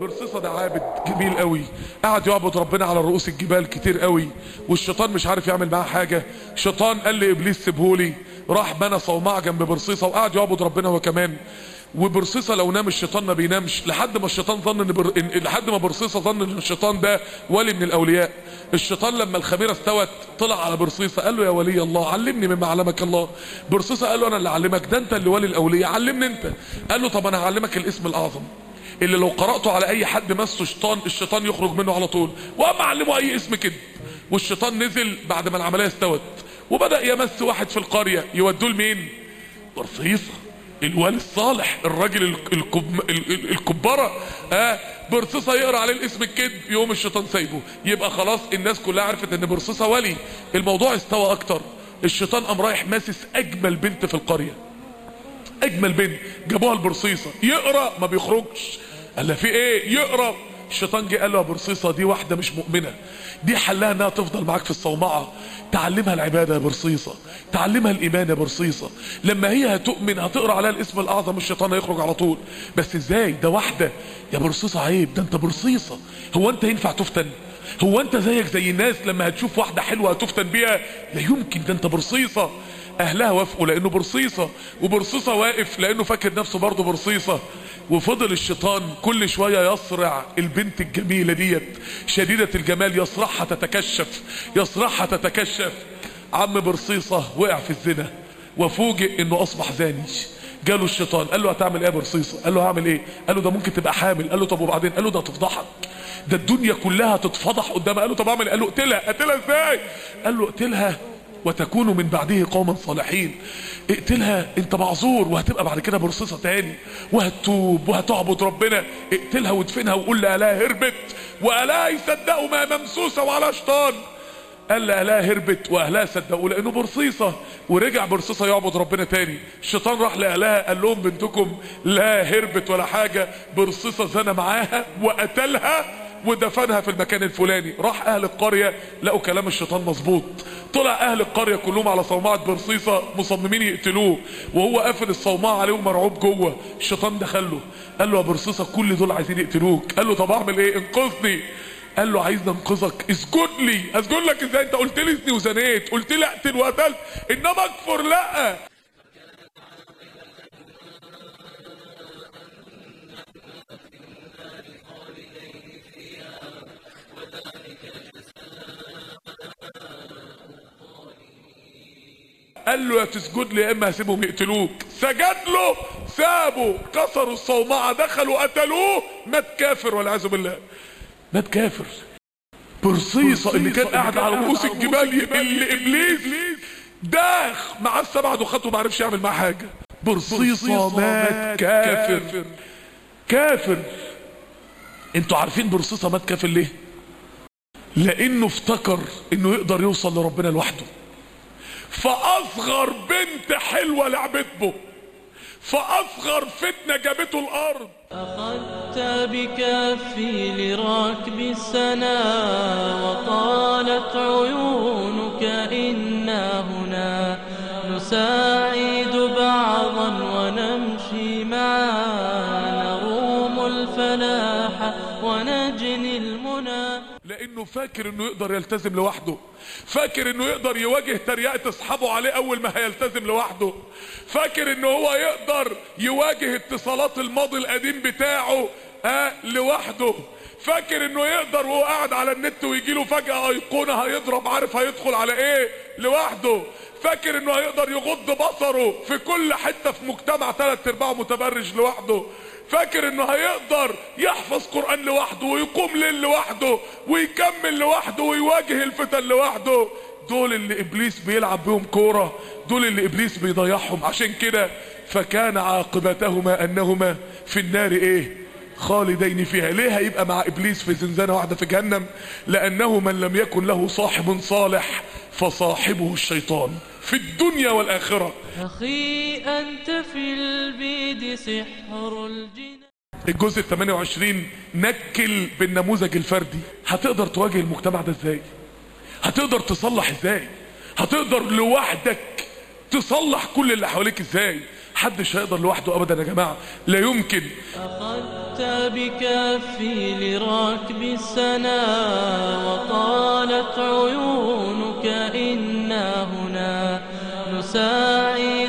برصيصة ده عابد جميل قوي. قعد يعبد ربنا على رؤوس الجبال كتير قوي. والشيطان مش عارف يعمل معاه حاجة. شيطان قال لإبليس سيبهولي راح بنى صومعة جنب برصيصة وقعد يعبد ربنا هو كمان. وبرصيصة لو نام الشيطان ما بينامش. لحد ما الشيطان ظن إن بر... لحد ما برصيصة ظن إن الشيطان ده ولي من الأولياء. الشيطان لما الخميرة استوت طلع على برصيصة قال له يا ولي الله علمني مما علمك الله. برصيصة قال له أنا اللي علمك ده أنت اللي ولي الأولياء. علمني أنت. قال له طب أنا هعلمك الاسم الأعظم. اللي لو قرأته على أي حد مسه شيطان الشيطان يخرج منه على طول. وقام علمه أي اسم كده. والشيطان نزل بعد ما العملية استوت. وبدأ يمس واحد في القرية. يودوه لمين؟ برصيصة. الوالي الصالح. الراجل الكب... الكبارة. آه برصيصة يقرأ عليه الاسم الكذب يوم الشيطان سايبه. يبقى خلاص الناس كلها عرفت إن برصيصة ولي. الموضوع استوى أكتر. الشيطان قام رايح ماسس أجمل بنت في القرية. أجمل بنت. جابوها البرصيصة. يقرأ ما بيخرجش. قال لها في إيه؟ يقرأ الشيطان جه قال له يا برصيصة دي واحدة مش مؤمنة. دي حلها إنها تفضل معاك في الصومعة. تعلمها العبادة يا برصيصة تعلمها الإيمان يا برصيصة لما هي هتؤمن هتقرأ عليها الاسم الأعظم الشيطان هيخرج على طول. بس إزاي؟ ده واحدة. يا برصيصة عيب. ده أنت برصيصة هو أنت ينفع تفتن؟ هو أنت زيك زي الناس لما هتشوف واحدة حلوة هتفتن بيها؟ لا يمكن. ده أنت برصيصة أهلها وافقوا لأنه برصيصة وبرصيصة واقف لأنه فاكر نفسه برضه برصيصة. وفضل الشيطان كل شوية يصرع البنت الجميلة ديت شديدة الجمال يصرعها تتكشف يصرعها تتكشف. عم برصيصة وقع في الزنا وفوجئ إنه أصبح زاني. جاله الشيطان قال له هتعمل إيه يا برصيصة؟ قال له هعمل إيه؟ قال له ده ممكن تبقى حامل. قال له طب وبعدين؟ قال له ده هتفضحك. ده الدنيا كلها تتفضح قدامها. قال له طب اعمل قال له اقتلها. اقتلها إزاي؟ قال له اقتلها وتكون من بعده قوما صالحين. اقتلها انت معذور وهتبقى بعد كده برصيصة تاني. وهتتوب وهتعبد ربنا. اقتلها وادفنها وقول لألاها هربت وألاها يصدقوا ما ممسوسة وعلى شيطان قال لألاها هربت وأهلها صدقوا لأنه برصيصة. ورجع برصيصة يعبد ربنا تاني. الشيطان راح لأهلها قال لهم بنتكم لا هربت ولا حاجة. برصيصة زنى معاها وقتلها. ودفنها في المكان الفلاني. راح أهل القرية لقوا كلام الشيطان مظبوط. طلع أهل القرية كلهم على صومعة برصيصة مصممين يقتلوه وهو قافل الصومعة عليه ومرعوب جوه. الشيطان دخله قال له يا برصيصة كل دول عايزين يقتلوك. قال له طب أعمل إيه؟ انقذني. قال له عايز أنقذك. اسجد لي اسجد لك إزاي؟ أنت قلت لي اذني وزنيت. قلت لي أقتل وقتلت. إنما اكفر لأ. قال له يا تسجد لي يا إما هسيبهم يقتلوك. سجد له سابوا كسروا الصومعة دخلوا قتلوه. مات كافر والعياذ بالله. مات كافر. برصيصة اللي كان قاعد على رؤوس الجبال اللي ابليس داخ مع السبع دخات وما عرفش يعمل معاه حاجة. برصيصة مات كافر. كافر. أنتوا عارفين برصيصة مات كافر ليه؟ لأنه افتكر إنه يقدر يوصل لربنا لوحده. فأصغر بنت حلوة لعبت به فأصغر فتنة جابته الأرض. أخذت بكفي لركب السنا وقالت عيونك إنا هنا. نساعد بعضا ونمشي معا. نروم الفلاح ونجني لأنه فاكر إنه يقدر يلتزم لوحده. فاكر إنه يقدر يواجه تريقة أصحابه عليه أول ما هيلتزم لوحده. فاكر إنه هو يقدر يواجه اتصالات الماضي القديم بتاعه آه لوحده. فاكر إنه يقدر وهو قاعد على النت ويجي له فجأة أيقونة هيضرب عارف هيدخل على إيه؟ لوحده. فاكر إنه هيقدر يغض بصره في كل حتة في مجتمع ثلاث أرباعه متبرج لوحده. فاكر انه هيقدر يحفظ قرآن لوحده ويقوم ليل لوحده ويكمل لوحده ويواجه الفتن لوحده. دول اللي إبليس بيلعب بيهم كورة دول اللي إبليس بيضيعهم. عشان كده فكان عاقبتهما أنهما في النار إيه؟ خالدين فيها. ليه هيبقى مع إبليس في زنزانة واحدة في جهنم؟ لأنه من لم يكن له صاحب صالح فصاحبه الشيطان. في الدنيا والآخرة. أخي أنت في البيد سحر الجنان. الجزء ال 28 نكل بالنموذج الفردي. هتقدر تواجه المجتمع ده إزاي؟ هتقدر تصلح إزاي؟ هتقدر لوحدك تصلح كل اللي حواليك إزاي؟ محدش هيقدر لوحده ابدا يا جماعة. لا يمكن. أخذت بكفي لركب السنا وقالت عيونك نساعد